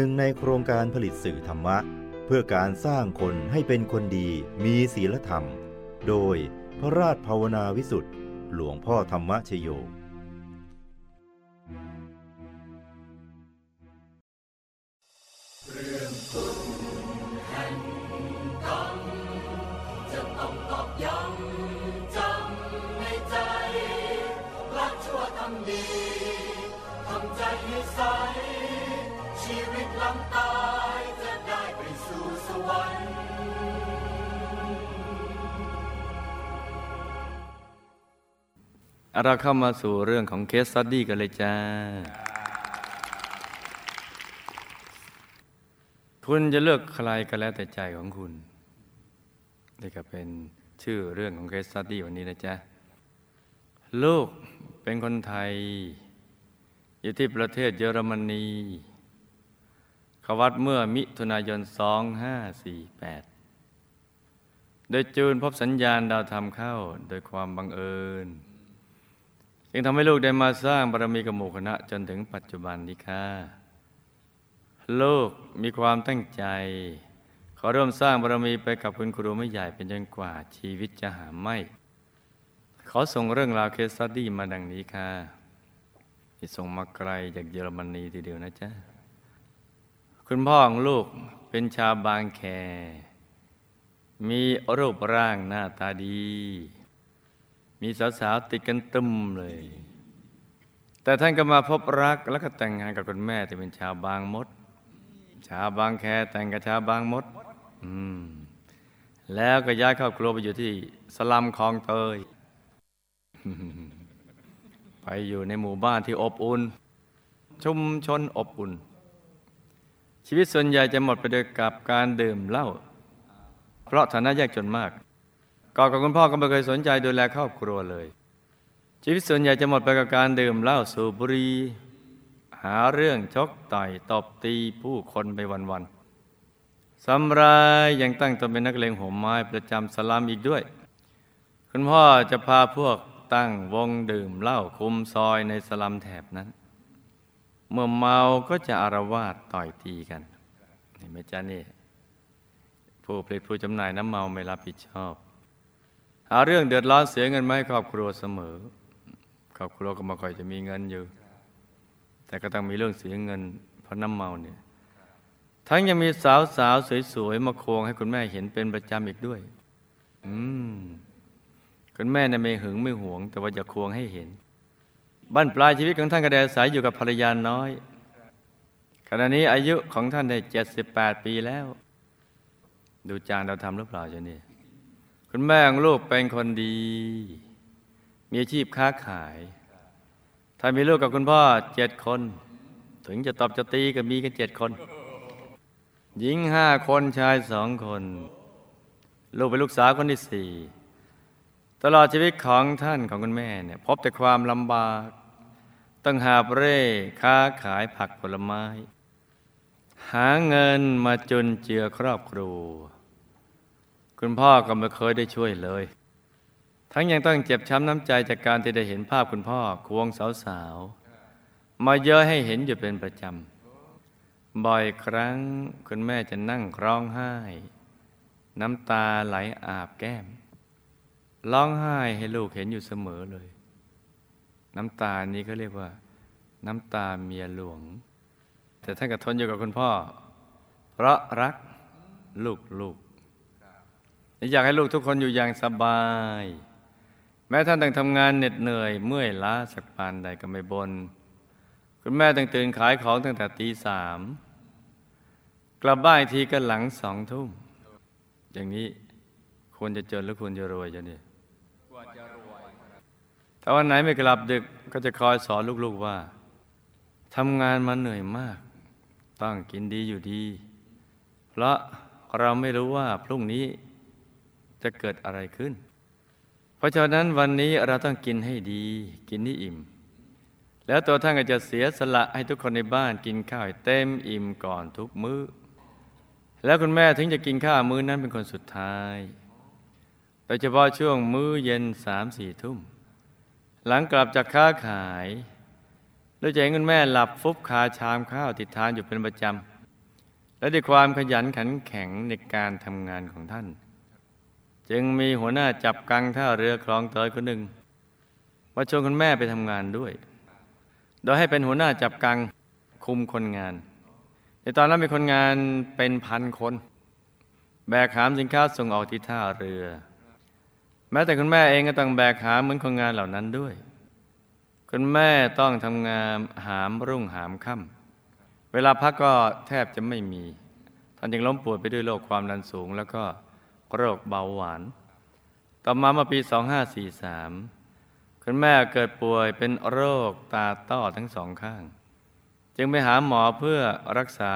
นึ่งในโครงการผลิตสื่อธรรมะ เพื่อการสร้างคนให้เป็นคนดีมีศีลธรรม โดยพระราชภาวนาวิสุทธ์หลวงพ่อธรรมชโย เราเข้ามาสู่เรื่องของเคส s ั u ดี้กันเลยจ้า คุณจะเลือกใครก็แล้วแต่ใจของคุณ นี่ก็เป็นชื่อเรื่องของเคส s ั u ดี้วันนี้นะจ๊ะ ลูกเป็นคนไทย อยู่ที่ประเทศเยอรมนีเข้าวัดเมื่อมิถุนายน 2548 โดยจูนพบสัญญาณดาวธรรมเข้าโดยความบังเอิญ จึงทำให้ลูกได้มาสร้างบารมีกับหมู่คณะจนถึงปัจจุบันนี้ค่ะลูกมีความตั้งใจ ขอร่วมสร้างบารมีไปกับคุณครูไม่ใหญ่เป็นจนกว่าชีวิตจะหาไม่ ขอส่งเรื่องราวเคสสตี้มาดังนี้ค่ะที่ส่งมาไกลจากเยอรมนีทีเดียวนะจ๊ะ คุณพ่อของลูกเป็นชาวบางแค มีรูปร่างหน้าตาดี มีสาวๆติดกันตึมเลย แต่ท่านก็มาพบรักแล้วก็แต่งงานกับคุณแม่ที่เป็นชาวบางมด ชาวบางแคแต่งกับชาวบางมด อืม แล้วก็ย้ายครอบครัวไปอยู่ที่สลัมคลองเตย ไปอยู่ในหมู่บ้านที่อบอุ่น ชุมชนอบอุ่น ชีวิตส่วนใหญ่จะหมดไปด้วยกับการดื่มเหล้าเพราะฐานะยากจนมาก ก่อนกับคุณพ่อก็ไม่เคยสนใจดูแลครอบครัวเลย ชีวิตส่วนใหญ่จะหมดไปกับการดื่มเหล้าสูบบุหรี่หาเรื่องชกต่อยตบตีผู้คนไปวันๆสำรายยังตั้งตนเป็นนักเลงหัวไม้ประจำสลามอีกด้วย คุณพ่อจะพาพวกตั้งวงดื่มเหล้าคุมซอยในสลัมแถบนั้น เมื่อเมาก็จะอารวาสต่อยตีกันเห็นไหมจ๊ะนี่ ผู้ผลิตผู้จำหน่ายน้ำเมาไม่รับผิดชอบ หาเรื่องเดือดร้อนเสียเงินมาให้ครอบครัวเสมอ ครอบครัวก็มาคอยจะมีเงินอยู่ แต่ก็ต้องมีเรื่องเสียเงินเพราะน้ำเมาเนี่ยทั้งยังมีสาวสาวสวยๆมาควงให้คุณแม่เห็นเป็นประจำอีกด้วย อืมคุณแม่เนี่ยไม่หึงไม่หวง แต่ว่าจะควงให้เห็นบ้านปลายชีวิตของท่านก็ได้อายอยู่กับภรรยาน้อยขณะนี้อายุของท่านได้เจ็ดสิบแปดปีแล้ว ดูจานเราทำหรือเปล่าเจ้านี่ คุณแม่ของลูกเป็นคนดี มีอาชีพค้าขาย ถ้ามีลูกกับคุณพ่อเจ็ดคน ถึงจะตอบจะตีก็มีกันเจ็ดคน หญิงห้าคนชายสองคน ลูกเป็นลูกสาวคนที่สี่ตลอดชีวิตของท่านของคุณแม่เนี่ยพบแต่ความลำบากต้องหาเร่ค้าขายผักผลไม้ หาเงินมาจนเจือครอบครัว คุณพ่อก็ไม่เคยได้ช่วยเลย ทั้งยังต้องเจ็บช้ำน้ำใจจากการที่ได้เห็นภาพคุณพ่อควงสาวๆ มาเยอะให้เห็นอยู่เป็นประจำ บ่อยครั้งคุณแม่จะนั่งร้องไห้ น้ำตาไหลอาบแก้ม ร้องไห้ให้ลูกเห็นอยู่เสมอเลย น้ำตานี้เขาเรียกว่า น้ำตาเมียหลวง แต่ท่านก็ทนอยู่กับคุณพ่อ เพราะรักลูก ลูกอยากให้ลูกทุกคนอยู่อย่างสบาย แม้ท่านต้องทำงานเหน็ดเหนื่อย เมื่อยล้าสักปานใดก็ไม่บนคุณแม่ต้องตื่นขายของตั้งแต่ตีสามกลับบ้านทีก็หลังสองทุ่ม อย่างนี้ควรจะจนหรือควรจะรวยจะเนี่ยถ้าวันไหนไม่กลับดึกก็จะคอยสอนลูกๆว่าทำงานมาเหนื่อยมาก ต้องกินดีอยู่ดี เพราะเราไม่รู้ว่าพรุ่งนี้ จะเกิดอะไรขึ้น เพราะฉะนั้นวันนี้เราต้องกินให้ดี กินให้อิ่ม แล้วตัวท่านก็จะเสียสละให้ทุกคนในบ้านกินข้าวเต็มอิ่มก่อนทุกมื้อ แล้วคุณแม่ถึงจะกินข้าวมื้อนั้นเป็นคนสุดท้ายโดยเฉพาะช่วงมื้อเย็นสามสี่ทุ่ม หลังกลับจากค้าขายเราจะเห็นคุณแม่หลับฟุบคาชามข้าวติดทานอยู่เป็นประจำและด้วยความขยันขันแข็งในการทำงานของท่าน จึงมีหัวหน้าจับกังท่าเรือคลองเตยคนหนึ่งมาชวนคุณแม่ไปทำงานด้วย โดยให้เป็นหัวหน้าจับกังคุมคนงาน ในตอนนั้นมีคนงานเป็นพันคน แบกหามสินค้าส่งออกที่ท่าเรือ แม้แต่คุณแม่เองก็ต้องแบกหามเหมือนคนงานเหล่านั้นด้วย คุณแม่ต้องทำงานหามรุ่งหามค่ำเวลาพักก็แทบจะไม่มีท่านจึงล้มป่วยไปด้วยโรคความดันสูงแล้วก็ โรคเบาหวาน ต่อมาเมื่อปี 2543 คุณแม่เกิดป่วยเป็นโรคตาต้อทั้งสองข้าง จึงไปหาหมอเพื่อรักษา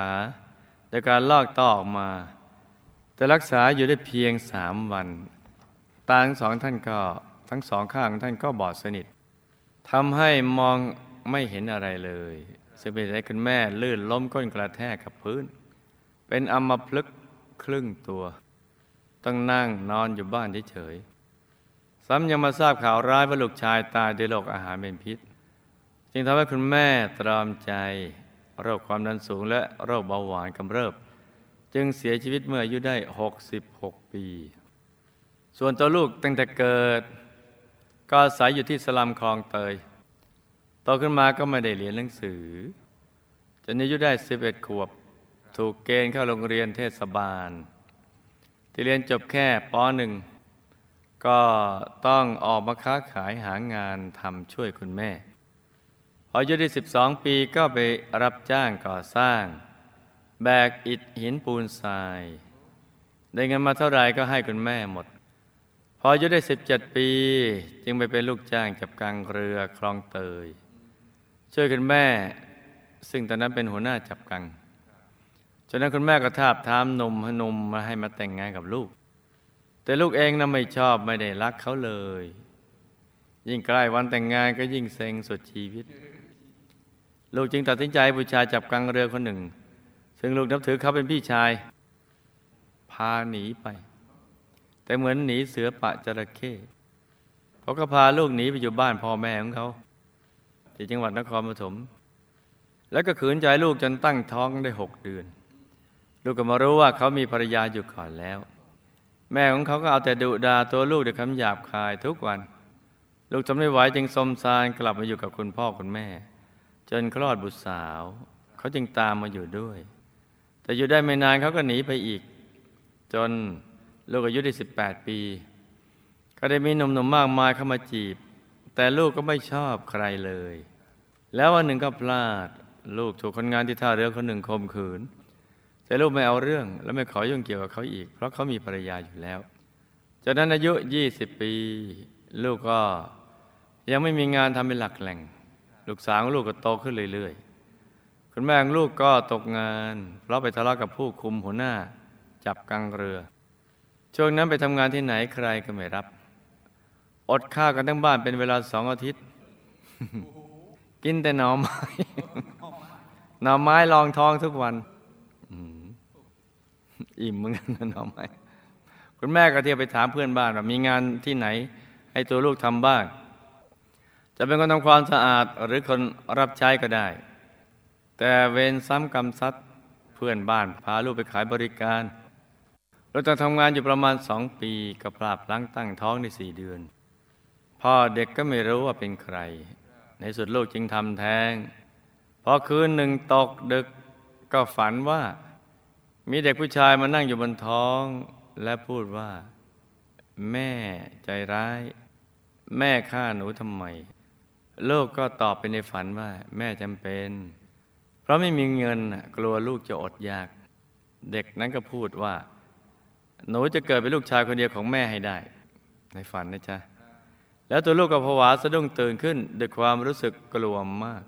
โดยการลอกต้อออกมา แต่รักษาอยู่ได้เพียงสามวัน ตาทั้งสองท่านก็ทั้งสองข้างท่านก็บอดสนิททำให้มองไม่เห็นอะไรเลยซึ่งเป็นให้คุณแม่ลื่นล้มก้นกระแทกกับพื้น เป็นอัมพลึกษ์ครึ่งตัว ต้องนั่งนอนอยู่บ้านเฉยๆซ้ำยังมาทราบข่าวร้ายว่าลูกชายตายด้วยโรคอาหารเป็นพิษ จึงทำให้คุณแม่ตรอมใจ โรคความดันสูงและโรคเบาหวานกำเริบ จึงเสียชีวิตเมื่ออายุได้ 66 ปี ส่วนตัวลูกตั้งแต่เกิด ก็อาศัยอยู่ที่สลัมคลองเตยโตขึ้นมาก็ไม่ได้เรียนหนังสือจนอายุได้ 11 ขวบ ถูกเกณฑ์เข้าโรงเรียนเทศบาล ที่เรียนจบแค่ป .1 ก็ต้องออกมาค้าขายหางานทำช่วยคุณแม่ พออายุได้ 12 ปีก็ไปรับจ้างก่อสร้าง แบกอิฐหินปูนทราย ได้เงินมาเท่าไหร่ก็ให้คุณแม่หมด พออายุได้ 17 ปี จึงไปเป็นลูกจ้างจับกลางเรือคลองเตย ช่วยคุณแม่ ซึ่งตอนนั้นเป็นหัวหน้าจับกัง จนนั้นคุณแม่ก็ทาบทามนมหนมมาให้มาแต่งงานกับลูก แต่ลูกเองนะไม่ชอบไม่ได้รักเขาเลย ยิ่งใกล้วันแต่งงานก็ยิ่งเซ็งสุดชีวิต ลูกจึงตัดสินใจบูชายจับกังเรือคนหนึ่ง ซึ่งลูกนับถือเขาเป็นพี่ชาย พาหนีไป แต่เหมือนหนีเสือปะจระเข้เขาก็พาลูกหนีไปอยู่บ้านพ่อแม่ของเขาที่จังหวัดนครปฐมแล้วก็ขืนใจลูกจนตั้งท้องได้หกเดือน ลูกก็มารู้ว่าเขามีภรรยาอยู่ก่อนแล้ว แม่ของเขาก็เอาแต่ดุดาตัวลูกด้วยคำหยาบคายทุกวัน ลูกทนไม่ไหวจึงสมซานกลับมาอยู่กับคุณพ่อคุณแม่ จนคลอดบุตรสาว เขาจึงตามมาอยู่ด้วย แต่อยู่ได้ไม่นานเขาก็หนีไปอีก จนลูกอายุได้สิบแปดปี ก็ได้มีหนุ่มๆมากมายเข้ามาจีบ แต่ลูกก็ไม่ชอบใครเลย แล้ววันหนึ่งก็พลาด ลูกถูกคนงานที่ท่าเรือคนหนึ่งข่มขืน แต่ลูกไม่เอาเรื่องและไม่ขอยุ่งเกี่ยวกับเขาอีก เพราะเขามีภรรยาอยู่แล้ว จากนั้นอายุ 20 ปี ลูกก็ยังไม่มีงานทำเป็นหลักแหล่ง ลูกสาวลูกก็โตขึ้นเรื่อยๆ คุณแม่ของลูกก็ตกงาน เพราะไปทะเลาะกับผู้คุมหัวหน้า จับกังเรือ ช่วงนั้นไปทำงานที่ไหนใครก็ไม่รับ อดข้าวกันทั้งบ้านเป็นเวลาสองอาทิตย์ กินแต่หน่อไม้หน่อไม้รองท้องทุกวัน อิ่มเหมือนกันนะหน่อไม้คุณแม่ก็เที่ยวไปถามเพื่อนบ้านว่ามีงานที่ไหน ให้ตัวลูกทำบ้าง จะเป็นคนทำความสะอาดหรือคนรับใช้ก็ได้ แต่เวรซ้ำกรรมซัดเพื่อนบ้านพาลูกไปขายบริการเราต้องทำงานอยู่ประมาณสองปีกับพลาดพลั้งตั้งท้องในสี่เดือน พ่อเด็กก็ไม่รู้ว่าเป็นใคร ในสุดลูกจึงทำแท้งพอคืนหนึ่งตกดึกก็ฝันว่า มีเด็กผู้ชายมานั่งอยู่บนท้องและพูดว่า แม่ใจร้าย แม่ฆ่าหนูทำไม ลูกก็ตอบไปในฝันว่า แม่จำเป็น เพราะไม่มีเงินกลัวลูกจะอดอยาก เด็กนั้นก็พูดว่า หนูจะเกิดเป็นลูกชายคนเดียวของแม่ให้ได้ ในฝันนะจ๊ะ แล้วตัวลูกก็ผวาสะดุ้งตื่นขึ้นด้วยความรู้สึกกลัวมาก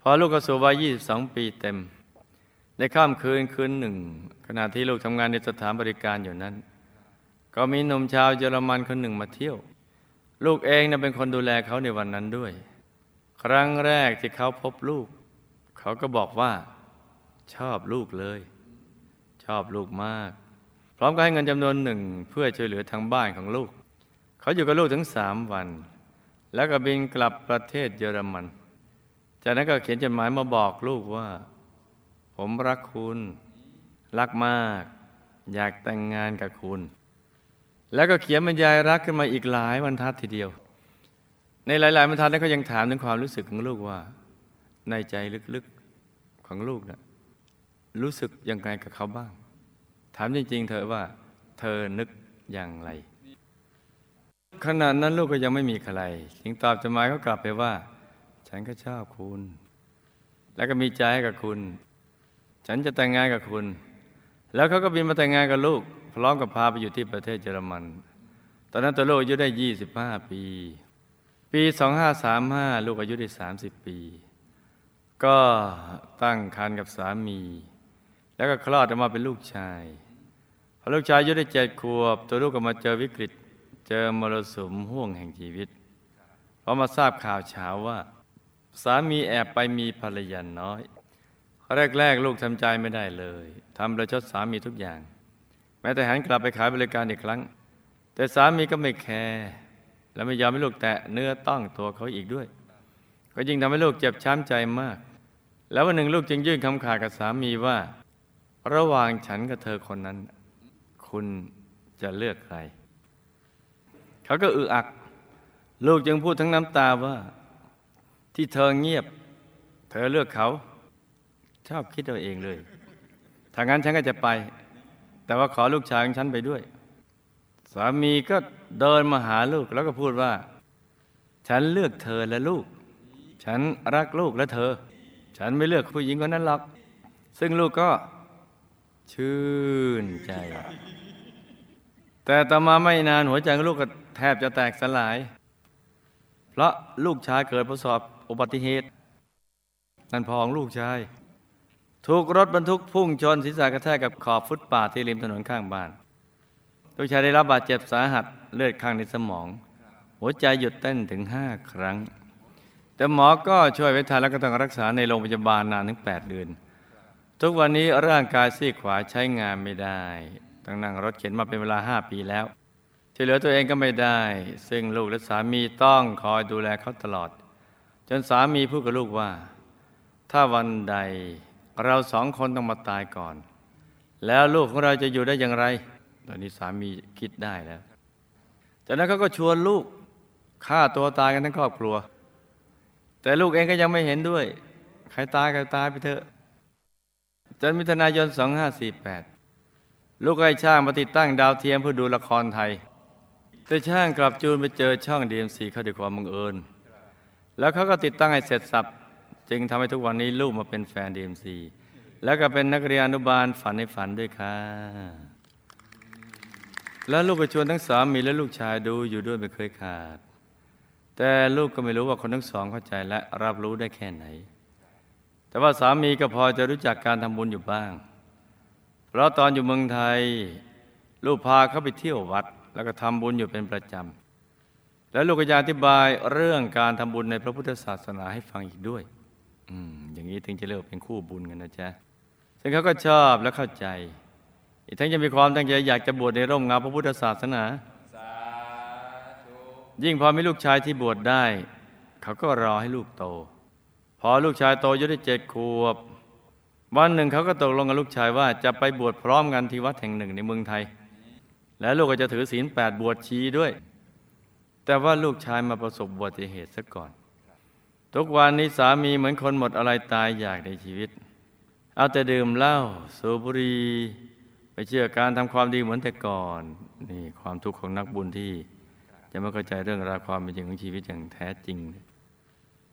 พอลูกก็สู่วัย22 ปีเต็ม ได้ข้ามคืนคืนหนึ่ง ขณะที่ลูกทำงานในสถานบริการอยู่นั้น ก็มีหนุ่มชาวเยอรมันคนหนึ่งมาเที่ยว ลูกเองนะเป็นคนดูแลเขาในวันนั้นด้วย ครั้งแรกที่เขาพบลูก เขาก็บอกว่า ชอบลูกเลย ชอบลูกมาก พร้อมกับให้เงินจำนวนหนึ่งเพื่อช่วยเหลือทางบ้านของลูก เขาอยู่กับลูกถึงสามวัน แล้วก็บินกลับประเทศเยอรมัน จากนั้นก็เขียนจดหมายมาบอกลูกว่า ผมรักคุณ รักมาก อยากแต่งงานกับคุณ แล้วก็เขียนบรรยายรักขึ้นมาอีกหลายบรรทัดทีเดียว ในหลาย ๆบรรทัดนั้นก็ยังถามถึงความรู้สึกของลูกว่า ในใจลึกๆของลูกนะ่ะรู้สึกยังไงกับเขาบ้าง ถามจริง ๆ เธอว่า เธอนึกอย่างไรขณะนั้นลูกก็ยังไม่มีใครจึงตอบจดหมายเขากลับไปว่า ฉันก็ชอบคุณ แล้วก็มีใจให้กับคุณ ฉันจะแต่งงานกับคุณ แล้วเขาก็บินมาแต่งงานกับลูก พร้อมกับพาไปอยู่ที่ประเทศเยอรมัน ตอนนั้นตัวลูกอายุได้ 25 ปี ปี 2535 ลูกอายุได้ 30 ปี ก็ตั้งครรภ์กับสามี แล้วก็คลอดออกมาเป็นลูกชายพอลูกชายอายุได้เจ็ดขวบ ตัวลูกก็มาเจอวิกฤต เจอมรสุมห่วงแห่งชีวิตพอมาทราบข่าวเช้าว่า สามีแอบไปมีภรรยาน้อย แรกๆลูกทำใจไม่ได้เลยทำประชดสามีทุกอย่าง แม้แต่หันกลับไปขายบริการอีกครั้ง แต่สามีก็ไม่แคร์และไม่ยอมให้ลูกแตะเนื้อต้องตัวเขาอีกด้วย ก็ยิ่งทำให้ลูกเจ็บช้ำใจมาก แล้ววันหนึ่งลูกจึงยื่นคำขาดกับสามีว่า ระหว่างฉันกับเธอคนนั้น คุณจะเลือกใคร เขาก็อึอัก ลูกจึงพูดทั้งน้ำตาว่า ที่เธอเงียบ เธอเลือกเขา ชอบคิดเอาเองเลยถ้างั้นฉันก็จะไป แต่ว่าขอลูกชายของฉันไปด้วย สามีก็เดินมาหาลูกแล้วก็พูดว่า ฉันเลือกเธอและลูก ฉันรักลูกและเธอ ฉันไม่เลือกผู้หญิงคนนั้นหรอก ซึ่งลูกก็ชื่นใจ แต่ต่อมาไม่นานหัวใจของลูกก็แทบจะแตกสลาย เพราะลูกชายเกิดประสบอุบัติเหตุ นั่นพอของลูกชาย ถูกรถบรรทุกพุ่งชนศีรษะกระแทกกับขอบฟุตปาทที่ริมถนนข้างบ้านลูกชายได้รับบาดเจ็บสาหัสเลือดข้างในสมอง หัวใจหยุดเต้นถึงห้าครั้ง แต่หมอก็ช่วยไว้ทันแล้วก็ต้องรักษาในโรงพยาบาลนานถึง 8 เดือน ทุกวันนี้ร่างกายซีกขวาใช้งานไม่ได้ต้องนั่งรถเข็นมาเป็นเวลา 5 ปีแล้วช่เหลือตัวเองก็ไม่ได้ ซึ่งลูกและสามีต้องคอยดูแลเขาตลอด จนสามีพูดกับลูกว่า ถ้าวันใด เราสองคนต้องมาตายก่อน แล้วลูกของเราจะอยู่ได้อย่างไร ตอนนี้สามีคิดได้แล้ว จากนั้นเขาก็ชวนลูกฆ่าตัวตายกันทั้งครอบครัว แต่ลูกเองก็ยังไม่เห็นด้วย ใครตายใครตายไปเถอะจนมิถุนายน 2548 ลูกให้ช่างมาติดตั้งดาวเทียมเพื่อดูละครไทย แต่ช่างกลับจูนไปเจอช่อง DMC เข้าด้วยความบังเอิญ แล้วเขาก็ติดตั้งให้เสร็จสรรพ จึงทำให้ทุกวันนี้ลูกมาเป็นแฟน DMC แล้วก็เป็นนักเรียนอนุบาลฝันในฝันด้วยค่ะ แล้วลูกก็ชวนทั้งสามีและลูกชายดูอยู่ด้วยไม่เคยขาด แต่ลูกก็ไม่รู้ว่าคนทั้งสองเข้าใจและรับรู้ได้แค่ไหน แต่ว่าสามีก็พอจะรู้จักการทำบุญอยู่บ้าง เพราะตอนอยู่เมืองไทย ลูกพาเขาไปเที่ยววัด แล้วก็ทำบุญอยู่เป็นประจำ แล้วลูกก็จะอธิบายเรื่องการทำบุญในพระพุทธศาสนาให้ฟังอีกด้วย อืมอย่างนี้ถึงจะเรียกว่าเป็นคู่บุญกันนะจ๊ะซึ่งเขาก็ชอบและเข้าใจ อีกทั้งยังมีความตั้งใจอยากจะบวชในร่มเงาพระพุทธศาสนา ยิ่งพอมีลูกชายที่บวชได้ เขาก็รอให้ลูกโต พอลูกชายโตอายุได้เจ็ดขวบ วันหนึ่งเขาก็ตกลงกับลูกชายว่าจะไปบวชพร้อมกันที่วัดแห่งหนึ่งในเมืองไทย และลูกก็จะถือศีลแปดบวชชีด้วย แต่ว่าลูกชายมาประสบอุบัติเหตุซะก่อน ทุกวันนี้สามีเหมือนคนหมดอะไรตายอยากในชีวิต เอาแต่ดื่มเหล้าสูบบุหรี่ไปเชื่อการทำความดีเหมือนแต่ก่อน นี่ความทุกข์ของนักบุญที่ จะไม่เข้าใจเรื่องราวความเป็นจริงของชีวิตอย่างแท้จริง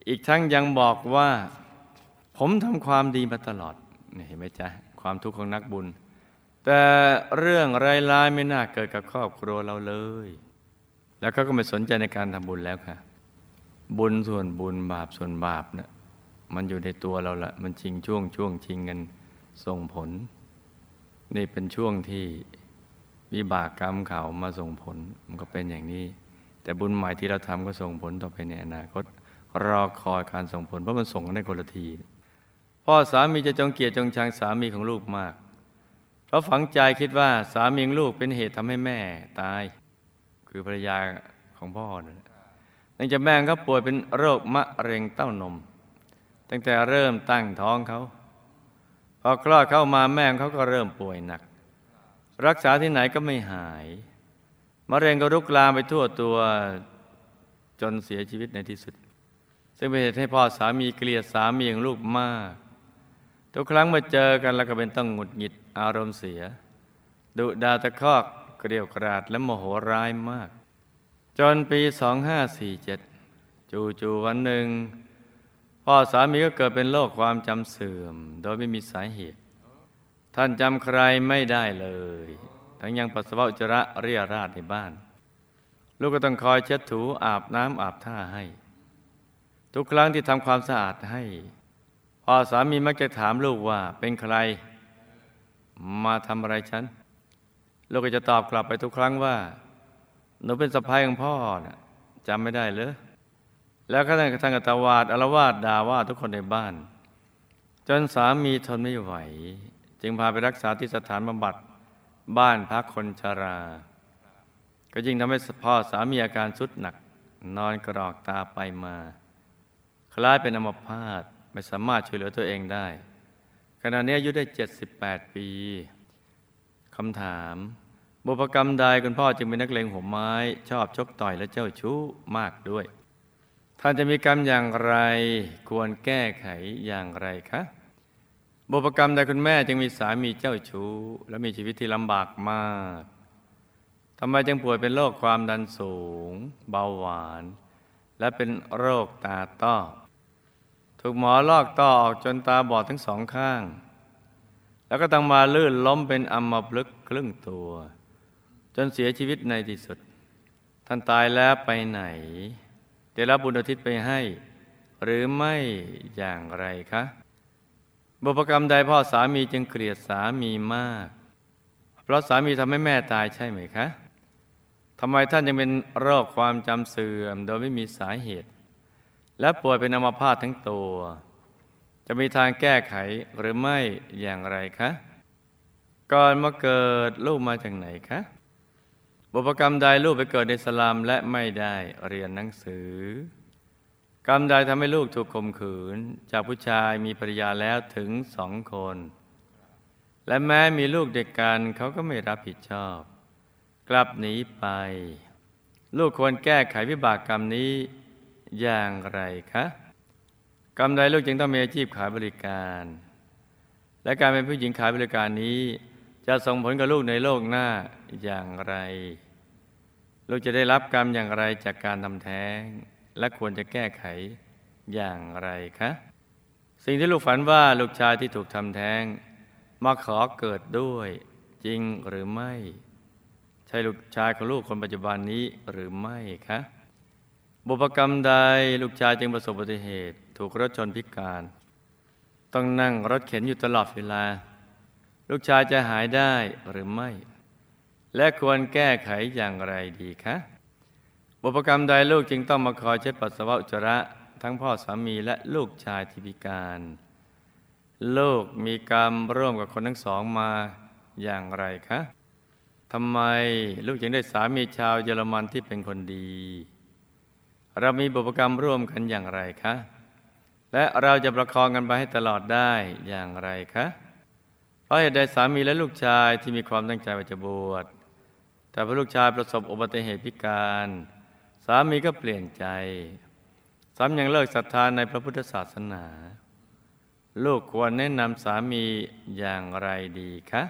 อีกทั้งยังบอกว่า ผมทำความดีมาตลอดนี่เห็นไหมจ๊ะความทุกข์ของนักบุญ แต่เรื่องไร้ายไม่น่าเกิดกับครอบครัวเราเลย แล้วเขาก็ไม่สนใจในการทำบุญแล้วค่ะ บุญส่วนบุญบาปส่วนบาปเนะ่ะมันอยู่ในตัวเราละมันชิงช่วงช่วงชิงกันส่งผล นี่เป็นช่วงที่วิบากกรรมเขามาส่งผล มันก็เป็นอย่างนี้ แต่บุญใหม่ที่เราทำก็ส่งผลต่อไปในอนาคตรอคอยการส่งผลเพราะมันส่งกันได้คนละที พ่อสามีจะจงเกียดจงชังสามีของลูกมากเพราะฝังใจคิดว่าสามีของลูกเป็นเหตุทำให้แม่ตาย คือภรรยาของพ่อนะ นื่องจากแม่เขาป่วยเป็นโรคมะเร็งเต้านม ตั้งแต่เริ่มตั้งท้องเขาพอคลอดเข้ามาแม่เขาก็เริ่มป่วยหนัก รักษาที่ไหนก็ไม่หายมะเร็งก็รุกลามไปทั่วตัวจนเสียชีวิตในที่สุด ซึ่งเป็นเหตุให้พ่อสามีเกลียดสามีอย่างลูกมาก ทุกครั้งมาเจอกันแล้วก็เป็นต้องหงุดหงิดอารมณ์เสีย ดุดาตะคอกเกลียวกราดและโมโหร้ายมาก จนปี 2547 จู่ๆวันหนึ่ง พ่อสามีก็เกิดเป็นโรคความจำเสื่อม โดยไม่มีสาเหตุ ท่านจำใครไม่ได้เลย ทั้งยังปัสสาวะอุจจาระเรียราดในบ้าน ลูกก็ต้องคอยเช็ดถูอาบน้ำอาบท่าให้ ทุกครั้งที่ทำความสะอาดให้ พ่อสามีมักจะถามลูกว่าเป็นใคร มาทำอะไรฉัน ลูกก็จะตอบกลับไปทุกครั้งว่า หนูเป็นสะพ้ายของพ่อนะจำไม่ได้เลยแล้วก็ท่านกระทั่งกตวาดอารวาดด่าว่าทุกคนในบ้าน จนสามีทนไม่ไหว จึงพาไปรักษาที่สถานบำบัดบ้านพักคนชรา ก็ยิ่งทำให้พ่อสามีอาการสุดหนัก นอนกรอกตาไปมา คล้ายเป็นอัมพาตไม่สามารถช่วยเหลือตัวเองได้ ขณะนี้อายุได้ 78 ปีคำถาม บุพกรรมใดคุณพ่อจึงเป็นนักเลงหัวไม้ ชอบชกต่อยและเจ้าชู้มากด้วย ท่านจะมีกรรมอย่างไรควรแก้ไขอย่างไรคะบุพกรรมใดคุณแม่จึงมีสามีเจ้าชู้ และมีชีวิตที่ลำบากมากทำไมจึงป่วยเป็นโรคความดันสูง เบาหวาน และเป็นโรคตาต้อ ถูกหมอลอกต้อออกจนตาบอดทั้งสองข้าง แล้วก็ต้องมาลื่นล้มเป็นอัมพฤกษ์ครึ่งตัว จนเสียชีวิตในที่สุด ท่านตายแล้วไปไหน ได้รับบุญอุทิศไปให้ หรือไม่อย่างไรคะบุพกรรมใดพ่อสามีจึงเกลียดสามีมาก เพราะสามีทำให้แม่ตายใช่ไหมคะทำไมท่านยังเป็นโรคความจำเสื่อมโดยไม่มีสาเหตุ และป่วยเป็นอัมพาตทั้งตัว จะมีทางแก้ไขหรือไม่อย่างไรคะ ก่อนมาเกิดลูกมาจากไหนคะ บุพกรรมใดลูกไปเกิดในสลามและไม่ได้เรียนหนังสือ กรรมใดทำให้ลูกถูกข่มขืน จากผู้ชายมีภรรยาแล้วถึงสองคน และแม้มีลูกเด็กกันเขาก็ไม่รับผิดชอบ กลับหนีไป ลูกควรแก้ไขวิบากกรรมนี้อย่างไรคะกรรมใดลูกจึงต้องมีอาชีพขายบริการ และการเป็นผู้หญิงขายบริการนี้ จะส่งผลกับลูกในโลกหน้าอย่างไร ลูกจะได้รับกรรมอย่างไรจากการทำแท้ง และควรจะแก้ไขอย่างไรคะ สิ่งที่ลูกฝันว่าลูกชายที่ถูกทำแท้ง มาขอเกิดด้วยจริงหรือไม่ ใช่ลูกชายของลูกคนปัจจุบันนี้หรือไม่คะบุพกรรมใดลูกชายจึงประสบอุบัติเหตุ ถูกรถชนพิการ ต้องนั่งรถเข็นอยู่ตลอดเวลา ลูกชายจะหายได้หรือไม่ และควรแก้ไขอย่างไรดีคะบุพกรรมใดลูกจึงต้องมาคอยเช็ดปัสสาวะอุจจาระทั้งพ่อสามีและลูกชายที่พิการ ลูกมีกรรมร่วมกับคนทั้งสองมาอย่างไรคะทำไมลูกจึงได้สามีชาวเยอรมันที่เป็นคนดี เรามีบุพกรรมร่วมกันอย่างไรคะ และเราจะประคองกันไปให้ตลอดได้อย่างไรคะ ราะเหตุใดสามีและลูกชายที่มีความตั้งใจว่าจะบวช แต่พอลูกชายประสบอุบัติเหตุพิการ สามีก็เปลี่ยนใจ ซ้ำยังเลิกศรัทธาในพระพุทธศาสนา ลูกควรแนะนำสามีอย่างไรดีคะ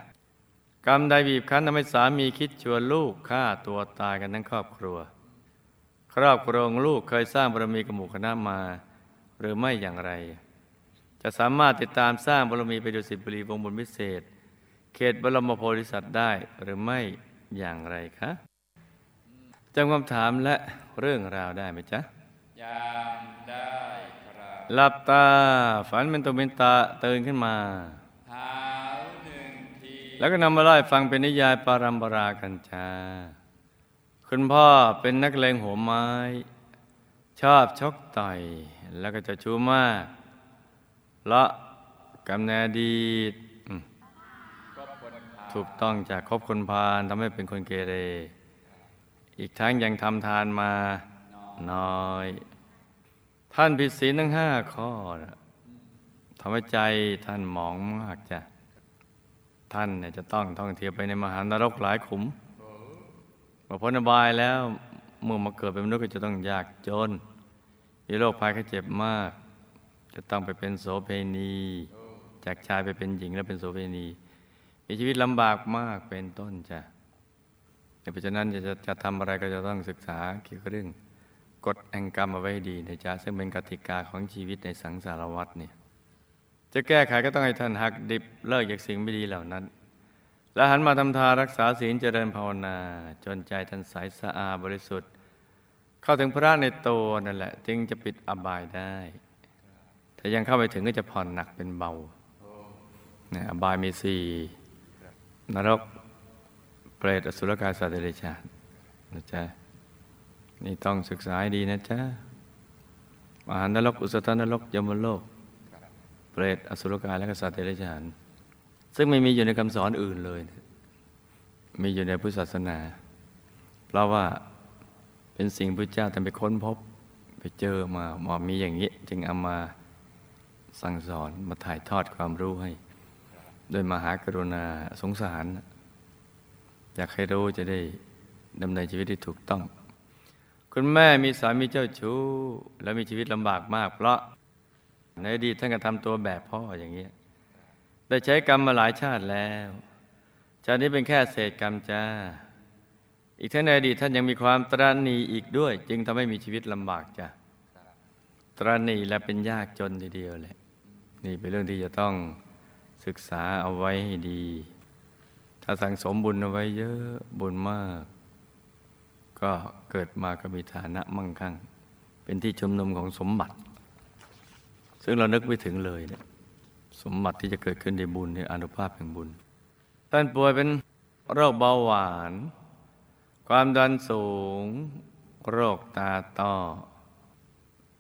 กรรมใดบีบคั้นทำให้สามีคิดชวนลูกฆ่าตัวตายกันทั้งครอบครัว ครอบครองลูกเคยสร้างบารมีกับหมู่คณะมา หรือไม่อย่างไร จะสามารถติดตามสร้างบารมีไปดูสิบุรีวงบุญพิเศษ เขตบรมโพธิสัตว์ได้หรือไม่อย่างไรคะจำคำถามและเรื่องราวได้ไหมจ๊ะยามได้ครับหลับตาฝันเป็นตัวเป็นตาตื่นขึ้นมาเท้าหนึ่งทีแล้วก็นำมาเล่าให้ฟังเป็นนิยายปารัมปรากันชาคุณพ่อเป็นนักเลงหัวไม้ ชอบชกต่อย แล้วก็จะชูมาก ละกำเนิดอดีตอืมก็คนพาถูกต้องจากคบคนพาลทำให้เป็นคนเกเร อีกทั้งยังทำทานมาน้อย ท่านผิดศีลทั้งห้าข้อนะทำให้ใจท่านหมองมากจ้ะท่านเนี่ยจะต้องท่องเที่ยวไปในมหานรกหลายขุมเมื่อพ้นอบายแล้วเมื่อมาเกิดเป็นมนุษย์ก็จะต้องยากจนมีโรคภัยไข้เจ็บมาก จะต้องไปเป็นโสเภณี จากชายไปเป็นหญิงแล้วเป็นโสเภณี มีชีวิตลำบากมากเป็นต้นจ้ะเพราะฉะนั้นจะจะจะทำอะไรก็จะต้องศึกษาเกี่ยวกับเรื่องกฎแห่งกรรมเอาไว้ให้ดีนะจ๊ะซึ่งเป็นกติกาของชีวิตในสังสารวัฏเนี่ยจะแก้ไขก็ต้องให้ท่านหักดิบเลิกจากสิ่งไม่ดีเหล่านั้น และหันมาทำทานรักษาศีลเจริญภาวนา จนใจท่านใสสะอาดบริสุทธิ์ เข้าถึงพระในตัวนั่นแหละ จึงจะปิดอบายได้ ถ้ายังเข้าไปถึงก็จะผ่อนหนักเป็นเบาเนี่ยบายมีสี่นรกเปรตอสุรกายสัตว์เดรัจฉานนะจ๊ะนี่ต้องศึกษาให้ดีนะจ๊ะมหานรกอุสตนรกยมโลก เปรตอสุรกายและกษัตริย์เดรัจฉานซึ่งไม่มีอยู่ในคำสอนอื่นเลย มีอยู่ในพุทธศาสนา เพราะว่าเป็นสิ่งพระเจ้าท่ไปค้นพบ ไปเจอมามอมีอย่างนี้ จึงเอามา สั่งสอนมาถ่ายทอดความรู้ให้ โดยมหากรุณาสงสาร อยากให้รู้จะได้ดำเนินชีวิตที่ถูกต้อง คุณแม่มีสามีเจ้าชู้ และมีชีวิตลำบากมาก เพราะในอดีตท่านก็ทำตัวแบบพ่ออย่างนี้ได้ใช้กรรมมาหลายชาติแล้วชาตินี้เป็นแค่เศษกรรมจ้าอีกทั้งในอดีตท่านยังมีความตรณีอีกด้วย จึงทำให้มีชีวิตลำบากจ้ะตรณีและเป็นยากจนทีเดียวแหละ นี่เป็นเรื่องที่จะต้องศึกษาเอาไว้ให้ดี ถ้าสั่งสมบุญเอาไว้เยอะบุญมาก ก็เกิดมาก็มีฐานะมั่งคั่ง เป็นที่ชุมนุมของสมบัติ ซึ่งเรานึกไม่ถึงเลยเนี่ยสมบัติที่จะเกิดขึ้นในบุญในอนุภาพแห่งบุญ ท่านป่วยเป็นโรคเบาหวาน ความดันสูง โรคตาต้อ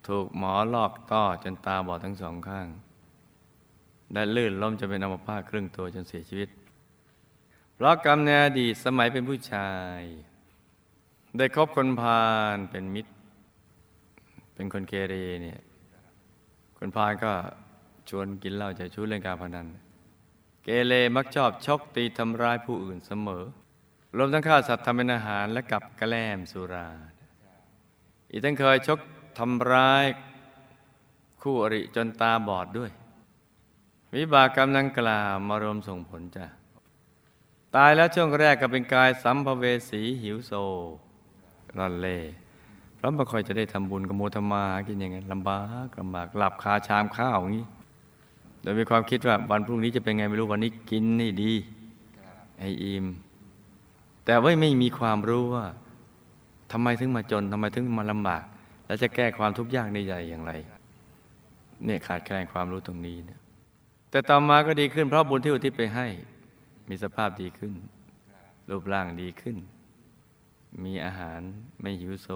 ถูกหมอลอกต้อจนตาบอดทั้งสองข้าง ได้ลื่นล้มจะเป็นอัมพาตครึ่งตัวจนเสียชีวิต เพราะกรรมในอดีตสมัยเป็นผู้ชาย ได้คบคนพาลเป็นมิตร เป็นคนเกเรเนี่ยคนพาลก็ชวนกินเหล้าจะชู้เล่นการพนัน เกเรมักชอบชกตีทำร้ายผู้อื่นเสมอ รวมทั้งฆ่าสัตว์ทำเป็นอาหารและกับแกล้มสุรา อีกทั้งเคยชกทำร้ายคู่อริจนตาบอดด้วย วิบากกรรมดังกล่าวมารวมส่งผลจ้ะ ตายแล้วช่วงแรกก็เป็นกายสัมภเวสีหิวโซร่อนเล่เพราะไม่ค่อยจะได้ทำบุญกับโมทมากินอย่างนั้นลำบากลำบากหลับคาชามข้าวอย่างนี้ โดยมีความคิดว่าวันพรุ่งนี้จะเป็นไงไม่รู้วันนี้กินนี่ดีไออิมแต่ว่าไม่มีความรู้ว่าทำไมถึงมาจนทำไมถึงมาลำบาก แล้วจะแก้ความทุกข์ยากในใจอย่างไร เนี่ยขาดแคลนความรู้ตรงนี้เนี่ย แต่ต่อมาก็ดีขึ้นเพราะบุญที่อุทิศไปให้ มีสภาพดีขึ้น รูปร่างดีขึ้น มีอาหารไม่หิวโซ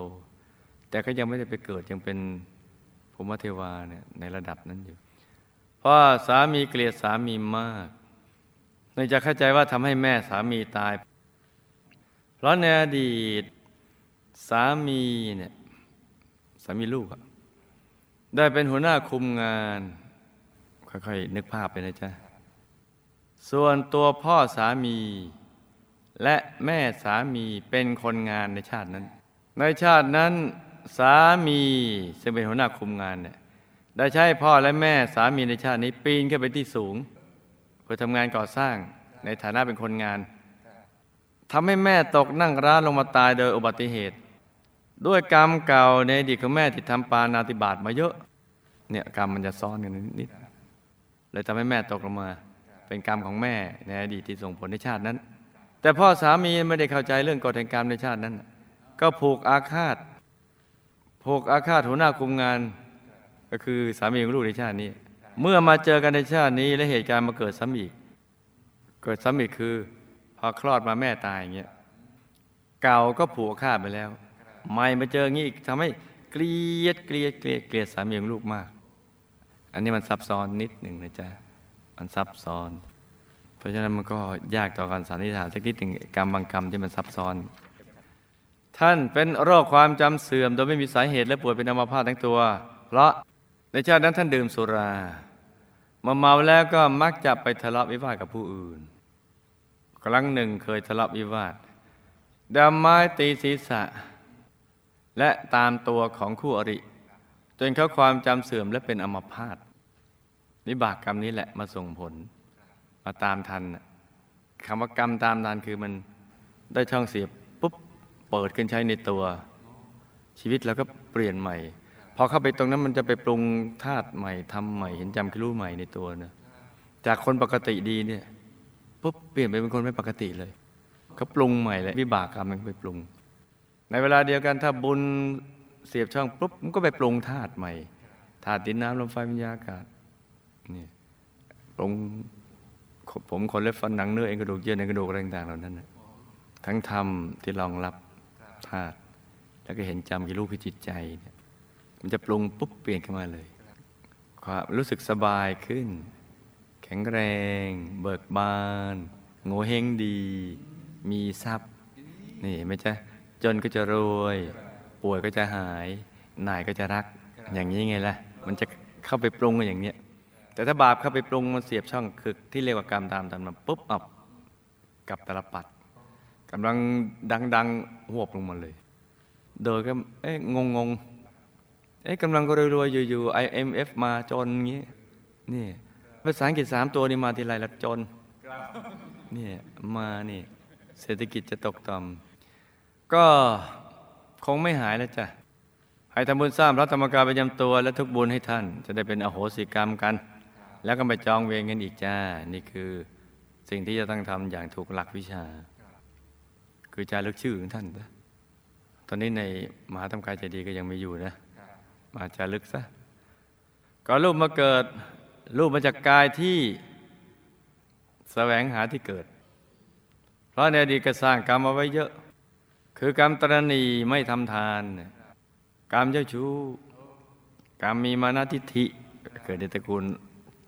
แต่ก็ยังไม่ได้ไปเกิดยังเป็นภูมิเทวาเนี่ยในระดับนั้นอยู่ เพราะสามีเกลียดสามีมากเนื่องจากเข้าใจว่าทำให้แม่สามีตาย เพราะในอดีตสามีเนี่ยสามีลูกอะได้เป็นหัวหน้าคุมงาน ค่อยๆนึกภาพไปนะจ๊ะ ส่วนตัวพ่อสามี และแม่สามีเป็นคนงานในชาตินั้น ในชาตินั้นสามีซึ่งเป็นหัวหน้าคุมงานเนี่ยได้ใช้พ่อและแม่สามีในชาตินี้ปีนขึ้นไปที่สูง เพื่อทำงานก่อสร้างในฐานะเป็นคนงานทำให้แม่ตกนั่งร้านลงมาตายโดยอุบัติเหตุ ด้วยกรรมเก่าในอดีตของแม่ที่ทำปานาติบาตมาเยอะ เนี่ยกรรมมันจะซ้อนกันนิด เลยทำให้แม่ตกลงมา เป็นกรรมของแม่ในอดีตที่ส่งผลในชาตินั้น แต่พ่อสามีไม่ได้เข้าใจเรื่องกฎแห่งกรรมในชาตินั้น ก็ผูกอาฆาตผูกอาฆาตหัวหน้าคุมงาน ก็คือสามีของลูกในชาตินี้ เมื่อมาเจอกันในชาตินี้ และเหตุการณ์มาเกิดซ้ำอีก เกิดซ้ำอีกคือ พอคลอดมาแม่ตายอย่างเงี้ยเก่าก็ผูกอาฆาตไปแล้วใหม่มาเจออย่างนี้อีกทำให้เกลียดเกลียดเกลียดเกลียดสามีของลูกมาก อันนี้มันซับซ้อนนิดหนึ่งนะจ๊ะ มันซับซ้อน เพราะฉะนั้นมันก็ยากต่อการสันนิษฐานสักนิดหนึ่งกรรมบางกรรมที่มันซับซ้อน ท่านเป็นโรคความจำเสื่อม โดยไม่มีสาเหตุและป่วยเป็นอัมพาตทั้งตัว เพราะในชาตินั้นท่านดื่มสุรามาเมาแล้วก็มักจะไปทะเลาะวิวาทกับผู้อื่น ครั้งหนึ่งเคยทะเลาะวิวาทดาไม้ตีศีรษะ และตามตัวของคู่อริ จนเขาความจำเสื่อมและเป็นอมพาตวิบากกรรมนี้แหละมาส่งผล มาตามทันคำว่ากรรมตามทันคือมันได้ช่องเสียบปุ๊บเปิดขึ้นใช้ในตัว ชีวิตเราก็เปลี่ยนใหม่พอเข้าไปตรงนั้นมันจะไปปรุงธาตุใหม่ทำใหม่ เห็นจำคิรู้ใหม่ในตัวนะจากคนปกติดีเนี่ยปุ๊บเปลี่ยนไปเป็นคนไม่ปกติเลยเขาปรุงใหม่เลยวิบากกรรมมันไปปรุง ในเวลาเดียวกันถ้าบุญ เสียบช่องปุ๊บมันก็ไปปรุงธาตุใหม่ธาตุดินน้ำลมไฟวิญญาณอากาศนี่ปรุงผมขนเล็บฟันหนังเนื้อเอ็นกระดูกเยื่อในกระดูกอะไรต่างๆเหล่านั้นนะทั้งธรรมที่รองรับธาตุแล้วก็เห็นจำกิรู้คือจิตใจเนี่ยมันจะปรุงปุ๊บเปลี่ยนขึ้นมาเลย ความรู้สึกสบายขึ้น แข็งแรง เบิกบาน โง่เฮงดี มีทรัพย์ นี่ไม่ใช่จนก็จะรวย ป่วยก็จะหายนายก็จะรักอย่างนี้ไงล่ะ มันจะเข้าไปปรุงอย่างเนี้ยแต่ถ้าบาปเข้าไปปรุงมันเสียบช่องคือที่เรียกว่ากรรมตามตามมาปุ๊บอับกับตลปัดกำลังดังๆหวบลงมาเลย โดยก็เอ๊ะงงงเอ๊ะกำลังก็รวยๆอยู่ๆ IMF มาจนงี้นี่ภาษาอังกฤษสามตัวนี้มาทีไรละจนนี่มานี่เศรษฐกิจจะตกต่ำก็ คงไม่หายแล้วจ้ะให้ทำบุญสร้างพระธรรมกายประจำตัว และทุกบุญให้ท่าน จะได้เป็นอโหสิกรรมกัน แล้วก็ไปจองเวรกันอีกจ้า นี่คือสิ่งที่จะต้องทำอย่างถูกหลักวิชา คือจารึกชื่อของท่านนะตอนนี้ในมหาธรรมกายใจดีก็ยังไม่อยู่นะ มาจารึกซะก็รูปมาเกิดรูปมาจากกายที่แสวงหาที่เกิด เพราะในอดีตก็สร้างกรรมเอาไว้เยอะ คือกรรมตรณีไม่ทำทาน กรรมเจ้าชู้ กรรมมีมานาทิฐิ เกิดในตระกูล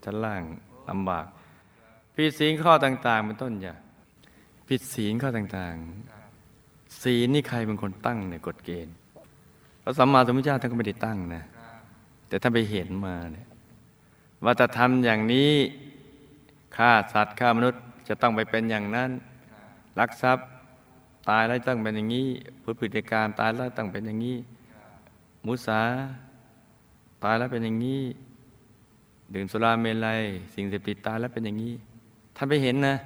ชั้นล่างลำบาก ผิดศีลข้อต่าง ๆ เป็นต้นอย่าผิดศีลข้อต่าง ๆ ศีลนี่ใครเป็นคนตั้งเนี่ยกฎเกณฑ์พระสัมมาสัมพุทธเจ้าท่านก็ไม่ได้ตั้งนะ แต่ท่านไปเห็นมาเนี่ยว่าถ้าทำอย่างนี้ฆ่าสัตว์ฆ่ามนุษย์จะต้องไปเป็นอย่างนั้นลักทรัพย์ ตายแล้วต้องเป็นอย่างนี้พุทธพฤติการตายแล้วต้องเป็นอย่างนี้ มุสา ตายแล้วเป็นอย่างนี้ ดื่มสุราเมลัย สิ่งเสพติดตายแล้วเป็นอย่างนี้ ท่านไปเห็นนะ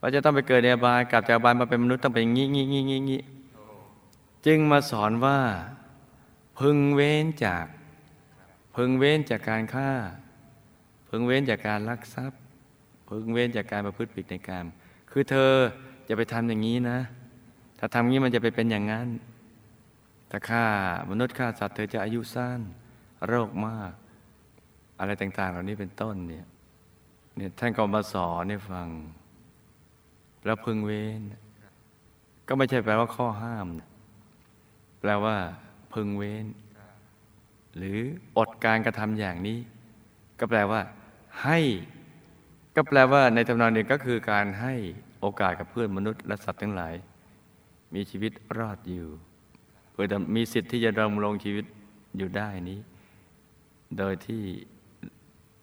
ว่าจะต้องไปเกิดในอบายกลับจากอบายมาเป็นมนุษย์ต้องเป็นอย่างนี้งี้งี้งี้งี้จึงมาสอนว่า พึงเว้นจาก พึงเว้นจากการฆ่า พึงเว้นจากการลักทรัพย์ พึงเว้นจากการประพฤติผิดในกรรมคือเธอ จะไปทำอย่างนี้นะ ถ้าทำอย่างนี้มันจะไปเป็นอย่างนั้นถ้าฆ่ามนุษย์ฆ่าสัตว์เธอจะอายุสั้นโรคมาก อะไรต่าง ๆ เหล่านี้เป็นต้นเนี่ยเนี่ยท่านก็มาสอนให้ฟัง แล้วพึงเว้น ก็ไม่ใช่แปลว่าข้อห้าม แปลว่า พึงเว้น หรืออดการกระทำอย่างนี้ ก็แปลว่า ให้ ก็แปลว่าในทำนองเดียวก็คือการให้ โอกาสกับเพื่อนมนุษย์และสัตว์ทั้งหลาย มีชีวิตรอดอยู่ เพื่อมีสิทธิ์ที่จะดำรงชีวิตอยู่ได้นี้ โดยที่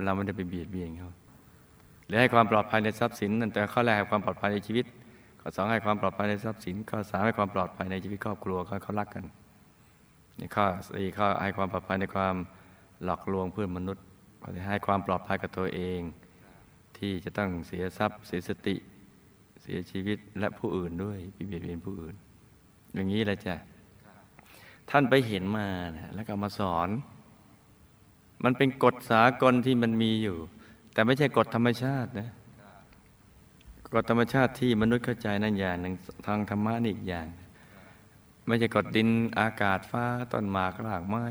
เราไม่ได้ไปเบียดเบียนเขาหรือให้ความปลอดภัยในทรัพย์สินนั่นแต่ข้อแรกให้ความปลอดภัยในชีวิตข้อสองให้ความปลอดภัยในทรัพย์สินข้อสามให้ความปลอดภัยในชีวิตครอบครัวเขาเขารักกันข้อสี่ข้อให้ความปลอดภัยในความหลอกลวงเพื่อนมนุษย์ข้อที่ให้ความปลอดภัยกับตัวเอง ที่จะต้องเสียทรัพย์เสียสติ สียชีวิตและผู้อื่นด้วยเบียดเบียนผู้อื่น อย่างนี้แหละจ้ะท่านไปเห็นมานะแล้วก็มาสอน มันเป็นกฎสากลที่มันมีอยู่ แต่ไม่ใช่กฎธรรมชาตินะกฎธรรมชาติที่มนุษย์เข้าใจนั่นอย่างหนึ่งทางธรรมะนี่อีกอย่าง ไม่ใช่กฎดินอากาศฟ้าต้นหมากรากไม้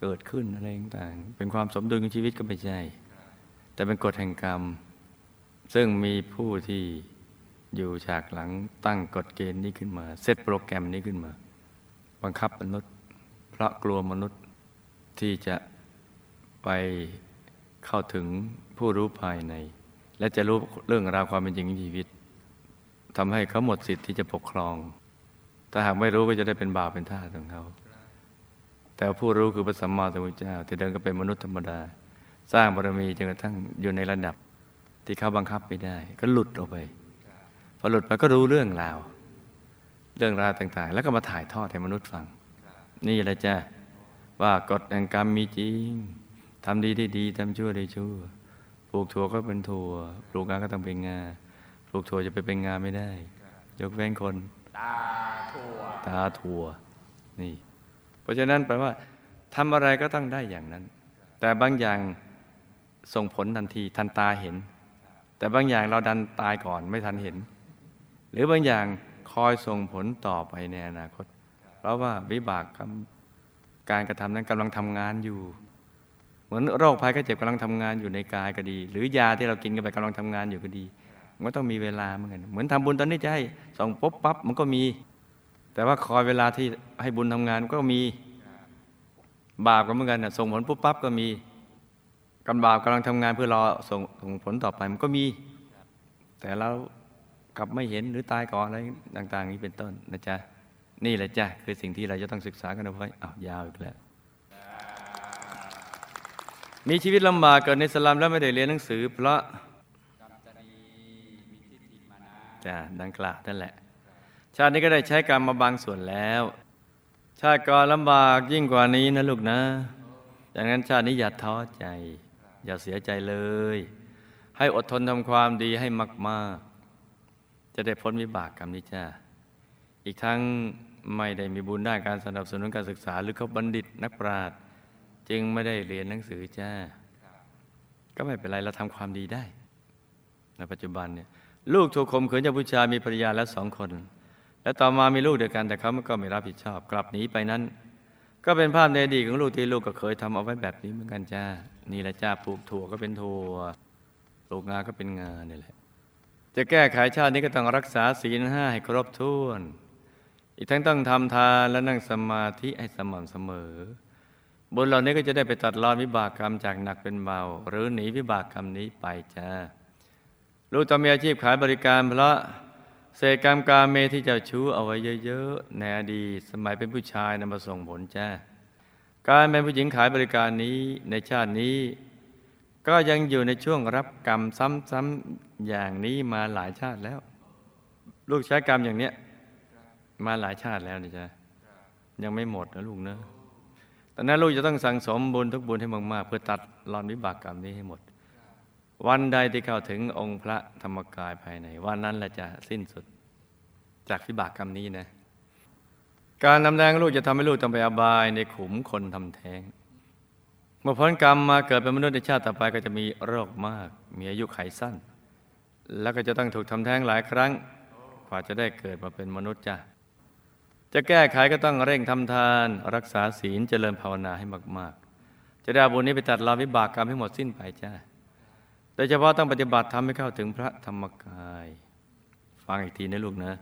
เกิดขึ้นอะไรต่างๆเป็นความสมดุลของชีวิตก็ไม่ใช่ แต่เป็นกฎแห่งกรรม ซึ่งมีผู้ที่ อยู่ฉากหลังตั้งกฎเกณฑ์นี้ขึ้นมา เซตโปรแกรมนี้ขึ้นมา บังคับมนุษย์ เพราะกลัวมนุษย์ที่จะไปเข้าถึงผู้รู้ภายใน และจะรู้เรื่องราวความเป็นจริงของชีวิตทำให้เขาหมดสิทธิ์ที่จะปกครอง ถ้าหากไม่รู้ก็จะได้เป็นบาปเป็นท่าของเขาแต่ผู้รู้คือพระสัมมาสัมพุทธเจ้าที่เดินก็เป็นมนุษย์ธรรมดา สร้างบารมีจนกระทั่งอยู่ในระดับที่เขาบังคับไม่ได้ ก็หลุดออกไป พอหลุดไปก็รู้เรื่องราว เรื่องราวต่างๆ แล้วก็มาถ่ายทอดให้มนุษย์ฟัง นี่แหละจ้ะว่ากฎแห่งกรรมมีจริงทำดีได้ดีทำชั่วได้ชั่วปลูกถั่วก็เป็นถั่วปลูกงาก็ต้องเป็นงาปลูกถั่วจะไปเป็นงาไม่ได้ ยกเว้นคน ตาทั่วตาถั่วนี่ เพราะฉะนั้นแปลว่าทำอะไรก็ต้องได้อย่างนั้น แต่บางอย่างส่งผลทันทีทันตาเห็น แต่บางอย่างเราดันตายก่อนไม่ทันเห็น หรือบางอย่างคอยส่งผลต่อไปในอนาคต เพราะว่าวิบากกรรมการกระทำนั้นกำลังทำงานอยู่ เหมือนโรคภัยไข้เจ็บกำลังทำงานอยู่ในกายก็ดี หรือยาที่เรากินกันไปกำลังทำงานอยู่ก็ดี มันก็ต้องมีเวลาเหมือนกันเหมือนทำบุญตอนนี้จะให้ส่งปุ๊บปั๊บมันก็มี แต่ว่าคอยเวลาที่ให้บุญทำงานก็มีบาปก็เหมือนกันส่งผลปุ๊บปั๊บก็มีกำบาปกำลังทำงานเพื่อรอส่งผลต่อไปมันก็มี แต่เรา กลับไม่เห็นหรือตายก่อนอะไรต่าง ๆ นี้เป็นต้นนะจ๊ะนี่แหละจ้ะคือสิ่งที่เราจะต้องศึกษากันเอาไว้อ้าวยาวอีกแล้วมีชีวิตลำบากเกิดในสลัมแล้วไม่ได้เรียนหนังสือ เพราะจ้ะดังกล่าวนั่นแหละ ชาตินี้ก็ได้ใช้กรรมมาบางส่วนแล้ว ชาติก่อนลำบากยิ่งกว่านี้นะลูกนะดังนั้นชาตินี้อย่าท้อใจ อย่าเสียใจเลย ให้อดทนทำความดีให้มาก ๆ จะได้พ้นวิบากกรรมนี้จ้าอีกทั้งไม่ได้มีบุญด้านการสนับสนุนการศึกษาหรือเขาบัณฑิตนักปราชญ์จึงไม่ได้เรียนหนังสือจ้า ก็ไม่เป็นไรเราทำความดีได้ ในปัจจุบันเนี่ยลูกถูกข่มขืนจากผู้ชายมีภรรยาแล้วสองคน และต่อมามีลูกเดียวกันแต่เขาก็ไม่รับผิดชอบ กลับหนีไปนั้น ก็เป็นภาพในอดีตของลูกที่ลูกก็เคยทำเอาไว้แบบนี้เหมือนกันจ้า นี่แหละจ้าปลูกถั่วก็เป็นถั่วปลูกงาก็เป็นงานี่แหละ จะแก้ไขชาตินี้ก็ต้องรักษาศีลห้าให้ครบถ้วน อีกทั้งต้องทำทานและนั่งสมาธิให้สม่ำเสมอ บุญเหล่านี้ก็จะได้ไปตัดรอนวิบากกรรมจากหนักเป็นเบา หรือหนีวิบากกรรมนี้ไปจ้าลูกต้องมีอาชีพขายบริการเพราะเศษกรรมกาเมที่เจ้าชู้เอาไว้เยอะๆในอดีตสมัยเป็นผู้ชายนำมาส่งผลจ้าการเป็นผู้หญิงขายบริการนี้ในชาตินี้ ก็ยังอยู่ในช่วงรับกรรมซ้ำๆอย่างนี้มาหลายชาติแล้ว ลูกใช้กรรมอย่างเนี้ยมาหลายชาติแล้วนี่จ้ะยังไม่หมดนะลูกเนะตอนนั้นลูกจะต้องสั่งสมบุญทุกบุญให้มากๆเพื่อตัดรอนวิบากกรรมนี้ให้หมด วันใดที่เข้าถึงองค์พระธรรมกายภายในวันนั้นแหละจะสิ้นสุดจากวิบากกรรมนี้นะ การนำแดงลูกจะทำให้ลูกต้องไปอบายในขุมคนทำแท้ง เมื่อพ้นกรรมมาเกิดเป็นมนุษย์ในชาติต่อไปก็จะมีโรคมาก มีอายุไขสั้น แล้วก็จะต้องถูกทำแท้งหลายครั้งกว่าจะได้เกิดมาเป็นมนุษย์จ้ะจะแก้ไขก็ต้องเร่งทำทาน รักษาศีลเจริญภาวนาให้มาก ๆ จะได้บุญนี้ไปตัดรอนวิบากกรรมให้หมดสิ้นไปจ้ะโดยเฉพาะต้องปฏิบัติทำให้เข้าถึงพระธรรมกาย ฟังอีกทีนะลูกนะ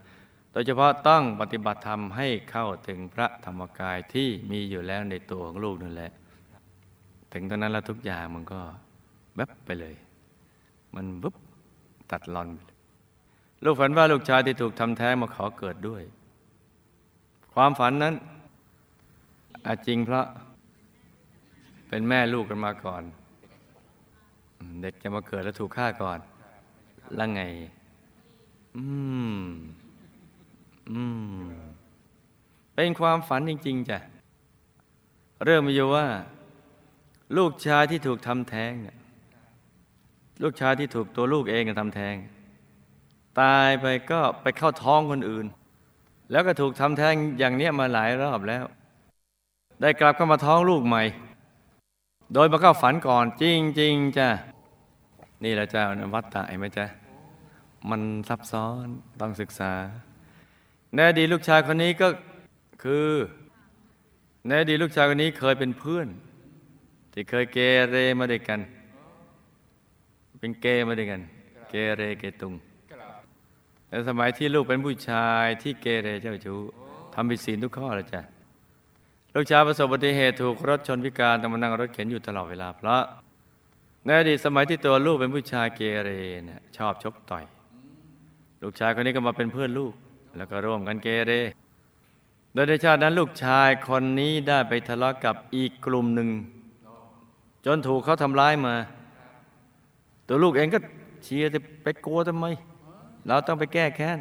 โดยเฉพาะต้องปฏิบัติธรรมให้เข้าถึงพระธรรมกายที่มีอยู่แล้วในตัวของลูกนั่นแหละ ถึงตอนนั้นแล้วทุกอย่างมันก็แวบไปเลย มันวุบตัดรอนไปเลยลูกฝันว่าลูกชายที่ถูกทำแท้งมาขอเกิดด้วย ความฝันนั้นอาจจริงเพราะเป็นแม่ลูกกันมาก่อน เด็กจะมาเกิดแล้วถูกฆ่าก่อน แล้วไง อืม อืม เป็นความฝันจริง ๆจ้ะ เรื่องมีอยู่ว่า ลูกชายที่ถูกทำแท้งเนี่ยลูกชายที่ถูกตัวลูกเองทำแท้ง ตายไปก็ไปเข้าท้องคนอื่น แล้วก็ถูกทำแท้งอย่างเนี้ยมาหลายรอบแล้ว ได้กลับเข้ามาท้องลูกใหม่ โดยมาเข้าฝันก่อนจริงๆจ้ะนี่แหละจ้าวัดตะเห็นไหมจ๊ะมันซับซ้อนต้องศึกษาในอดีลูกชายคนนี้ก็คือในอดีลูกชายคนนี้เคยเป็นเพื่อน ที่เคยเกเรมาด้วยกัน เป็นเกมาด้วยกัน เกเรเกตุงในสมัยที่ลูกเป็นผู้ชายที่เกเรเจ้าชู้ทำผิดศีลทุกข้อเลยจ้ะลูกชายประสบอุบัติเหตุถูกรถชนพิการต้องมานั่งรถเข็นอยู่ตลอดเวลาเพราะในอดีตสมัยที่ตัวลูกเป็นผู้ชายเกเรเนี่ยชอบชกต่อย ลูกชายคนนี้ก็มาเป็นเพื่อนลูก แล้วก็ร่วมกันเกเร โดยในชาตินั้นลูกชายคนนี้ได้ไปทะเลาะกับอีกกลุ่มหนึ่ง จนถูกเขาทำร้ายมา ตัวลูกเองก็เชียร์จะไปกลัวทำไม เราต้องไปแก้แค้น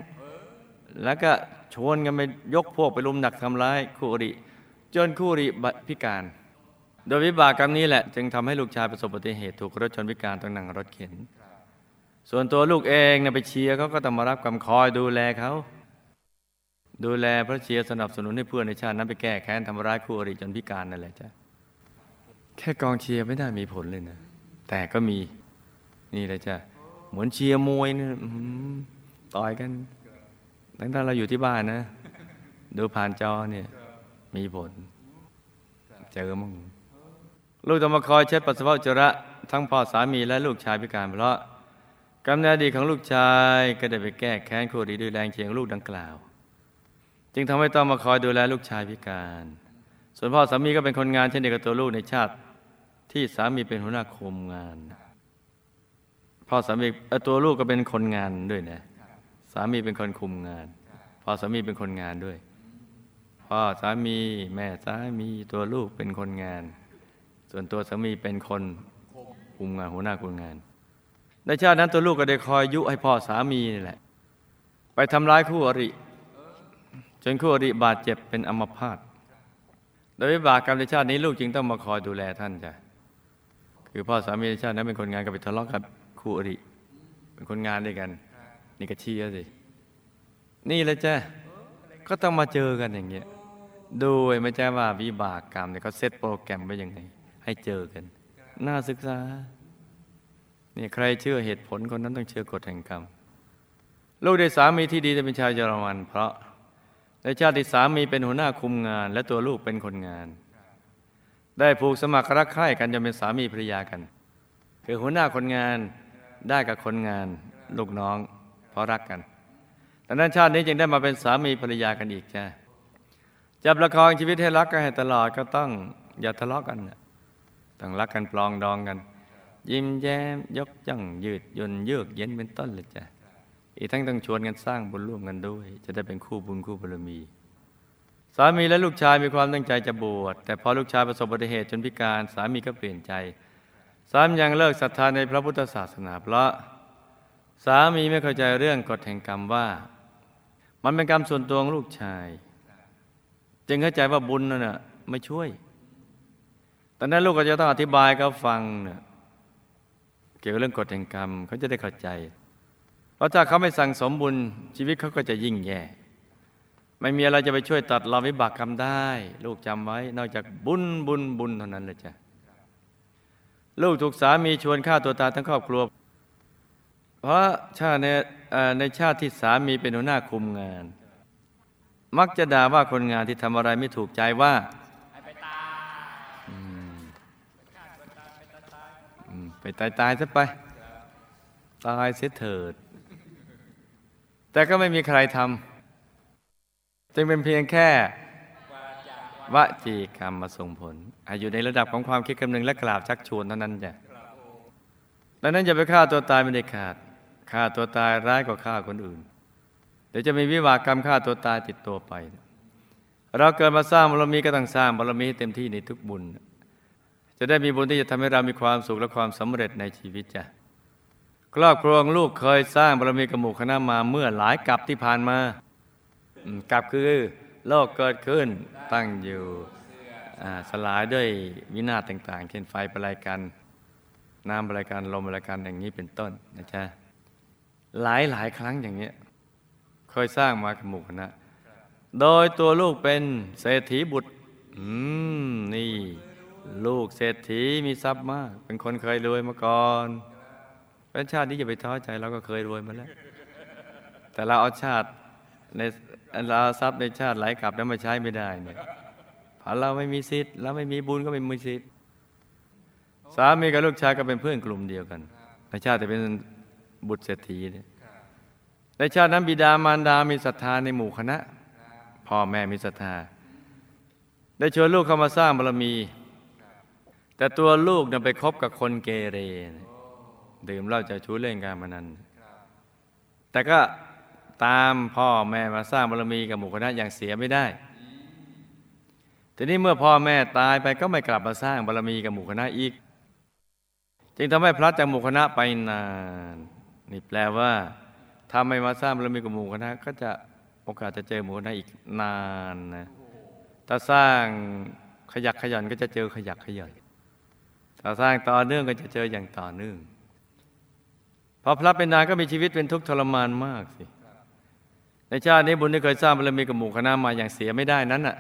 แล้วก็ชวนกันไปยกพวกไปลุมหนักทำร้ายคู่อริ จนคู่อริพิการ โดยวิบากกรรมนี้แหละ จึงทำให้ลูกชายประสบอุบัติเหตุถูกรถชนพิการต้องนั่งรถเข็น ส่วนตัวลูกเองนะไปเชียร์เขาก็ต้องมารับกรรมคอยดูแลเขาดูแลพระเชียร์สนับสนุนให้เพื่อนในชาตินั้นไปแก้แค้นทำร้ายคู่อริจนพิการนั่นแหละจ้ะ แค่กองเชียร์ไม่ได้มีผลเลยนะ แต่ก็มีนี่เลยจ้ะเหมือนเชียร์มวยนี่ต่อยกันตั้งแต่เราอยู่ที่บ้านนะ ดูผ่านจอเนี่ย มีผล เจอมั่งลูกต้องมาคอยเช็ดปัสสาวะจระ ทั้งพ่อสามีและลูกชายพิการเพราะกรรมนอดีของลูกชายก็ได้ไปแก้แค้นคู่อริด้วยแรงเชียงลูกดังกล่าว จึงทำให้ต้องมาคอยดูแลลูกชายพิการ ส่วนพ่อสามีก็เป็นคนงานเช่นเดียวกับตัวลูกในชาติ ที่สามีเป็นหัวหน้าคุมงานพ่อสามีตัวลูกก็เป็นคนงานด้วยนะสามีเป็นคนคุมงานพ่อสามีเป็นคนงานด้วยพ่อสามีแม่สามีตัวลูกเป็นคนงาน ส่วนตัวสามีเป็นคนคุมงานหัวหน้าคุมงานในชาตินั้นตัวลูกก็ได้คอยยุให้พ่อสามีนี่แหละ ไปทำร้ายคู่อริ จนคู่อริบาดเจ็บเป็นอัมพาตโดยวิบากกรรมในชาตินี้ลูกจึงต้องมาคอยดูแลท่านจ้ะ คือพ่อสามีชาตินั้นเป็นคนงานก็ไปทะเลาะกับคู่อริ เป็นคนงานด้วยกัน นี่ก็เชียสิ นี่แหละจ้ะก็ต้องมาเจอกันอย่างเงี้ยโดยไม่ใช่ว่าวิบากกรรมเนี่ยเขาเซตโปรแกรมไว้ยังไง ให้เจอกัน น่าศึกษานี่ใครเชื่อเหตุผลคนนั้นต้องเชื่อกฎแห่งกรรม ลูกได้สามีที่ดีจะเป็นชาวเยอรมัน เพราะในชาติสามีเป็นหัวหน้าคุมงาน และตัวลูกเป็นคนงาน ได้ผูกสมัครรักใคร่กันจนเป็นสามีภรรยากัน คือหัวหน้าคนงานได้กับคนงานลูกน้อง เพราะรักกันดังนั้นชาตินี้จึงได้มาเป็นสามีภรรยากันอีกจ้ะจะประคองชีวิตให้รักกันให้ตลอดก็ต้องอย่าทะเลาะกันต้องรักกันปลองดองกัน ยิ้มแย้มยกย่องยืดหยุ่นเยือกเย็นเป็นต้นเลยจ้ะอีกทั้งต้องชวนกันสร้างบุญร่วมกันด้วย จะได้เป็นคู่บุญคู่บารมี สามีและลูกชายมีความตั้งใจจะบวชแต่พอลูกชายประสบอุบัติเหตุจนพิการสามีก็เปลี่ยนใจ สามียังเลิกศรัทธาในพระพุทธศาสนาเพราะ สามีไม่เข้าใจเรื่องกฎแห่งกรรมว่า มันเป็นกรรมส่วนตัวของลูกชาย จึงเข้าใจว่าบุญนั่นน่ะไม่ช่วยตอนนั้นลูกก็จะต้องอธิบายเขาฟังเนี่ยเกี่ยวกับเรื่องกฎแห่งกรรมเขาจะได้เข้าใจ เพราะถ้าเขาไม่สั่งสมบุญชีวิตเขาก็จะยิ่งแย่ ไม่มีอะไรจะไปช่วยตัดเราวิบากกรรมได้ ลูกจำไว้ นอกจากบุญบุญบุญเท่านั้นเลยจ้ะลูกถูกสามีชวนฆ่าตัวตายทั้งครอบครัว เพราะชาติในในชาติที่สามีเป็นหัวหน้าคุมงาน มักจะด่าว่าคนงานที่ทำอะไรไม่ถูกใจว่าไปตายตายซะไป ตายเสียเถิด แต่ก็ไม่มีใครทำ จึงเป็นเพียงแค่วจีกรรมมาส่งผล อยู่ในระดับของความคิดคำนึงและกราบชักชวนเท่านั้นจ้ะดังนั้นอย่าไปฆ่าตัวตายไม่ได้ขาดฆ่าตัวตายร้ายกว่าฆ่าคนอื่น เดี๋ยวจะมีวิบากกรรมฆ่าตัวตายติดตัวไป เราเกิดมาสร้างบารมีก็ต้องสร้างบารมีให้เต็มที่ในทุกบุญ จะได้มีบุญที่จะทำให้เรามีความสุขและความสำเร็จในชีวิตจ้ะครอบครัวลูกเคยสร้างบารมีกับหมู่คณะมาเมื่อหลายกับที่ผ่านมา อืมกับคือโลกเกิดขึ้นตั้งอยู่สลายด้วยวินาศต่าง ๆ เช่นไฟประลายกัน น้ำประลายกันลมประลายกันอย่างนี้เป็นต้นนะจ๊ะหลายหลายๆครั้งอย่างเนี้ยเคยสร้างมากับหมู่คณะโดยตัวลูกเป็นเศรษฐีบุตร อืม นี่ ลูกเศรษฐีมีทรัพย์มาก เป็นคนเคยรวยมาก่อนเป็นชาตินี้อย่าไปท้อใจเราก็เคยรวยมาแล้ว แต่เราเอาชาติใน เราทรัพย์ในชาติไหลกลับแล้วมาใช้ไม่ได้เนี่ยเพราเราไม่มีสิทธิ์เราไม่มีบุญก็ไม่มีสิทธิ์สามีกับลูกชายก็เป็นเพื่อนกลุ่มเดียวกันในชาติแต่เป็นบุตรเศรษฐีเนี่ยในชาตินั้นบิดามารดามีศรัทธาในหมู่คณะพ่อแม่มีศรัทธา ได้ชวนลูกเข้ามาสร้างบารมี แต่ตัวลูกเนี่ยไปคบกับคนเกเร ดื่มเหล้าจะชู้เล่นการพนันแต่ก็ ตามพ่อแม่มาสร้างบารมีกับหมู่คณะอย่างเสียไม่ได้ ทีนี้เมื่อพ่อแม่ตายไปก็ไม่กลับมาสร้างบารมีกับหมู่คณะอีก จึงทำให้พลัดจากหมู่คณะไปนาน นี่แปลว่าถ้าไม่มาสร้างบารมีกับหมู่คณะ ก็จะโอกาสจะเจอหมู่คณะอีกนานนะ ถ้าสร้างขยักขยันก็จะเจอขยักขยันถ้าสร้างต่อเนื่องก็จะเจออย่างต่อเนื่องพอพลัดเป็นนานก็มีชีวิตเป็นทุกข์ทรมานมากสิ ในชาตินี้บุญที่เคยสร้างบารมีกับหมู่คณะมาอย่างเสียไม่ได้นั้นน่ะ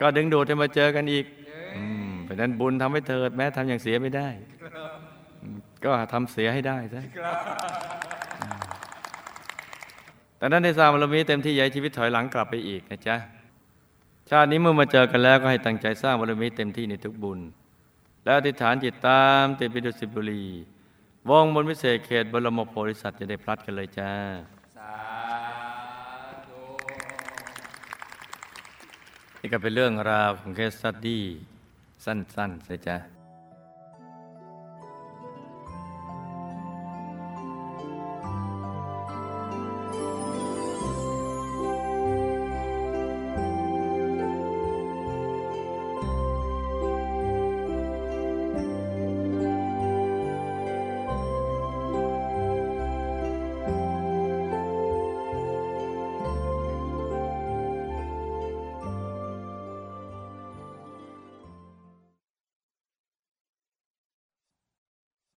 ก็ดึงดูดให้มาเจอกันอีกอืมเพราะฉะนั้นบุญทำให้เถิดแม้ทำอย่างเสียไม่ได้อืมก็ทำเสียให้ได้ซะอืมแต่นั้นในสร้างบารมีเต็มที่อย่าใหญ่ชีวิตถอยหลังกลับไปอีกนะจ๊ะชาตินี้เมื่อมาเจอกันแล้วก็ให้ตั้งใจสร้างบารมีเต็มที่ในทุกบุญ แล้วอธิษฐานจิตตามติดไปดุสิบุรีวงบนวิเศษเขตบรมโพธิสัตว์จะได้พลัดกันเลยจ้า นี่ก็เป็นเรื่องราวของเคสสตดี้สั้นๆสิจ๊ะ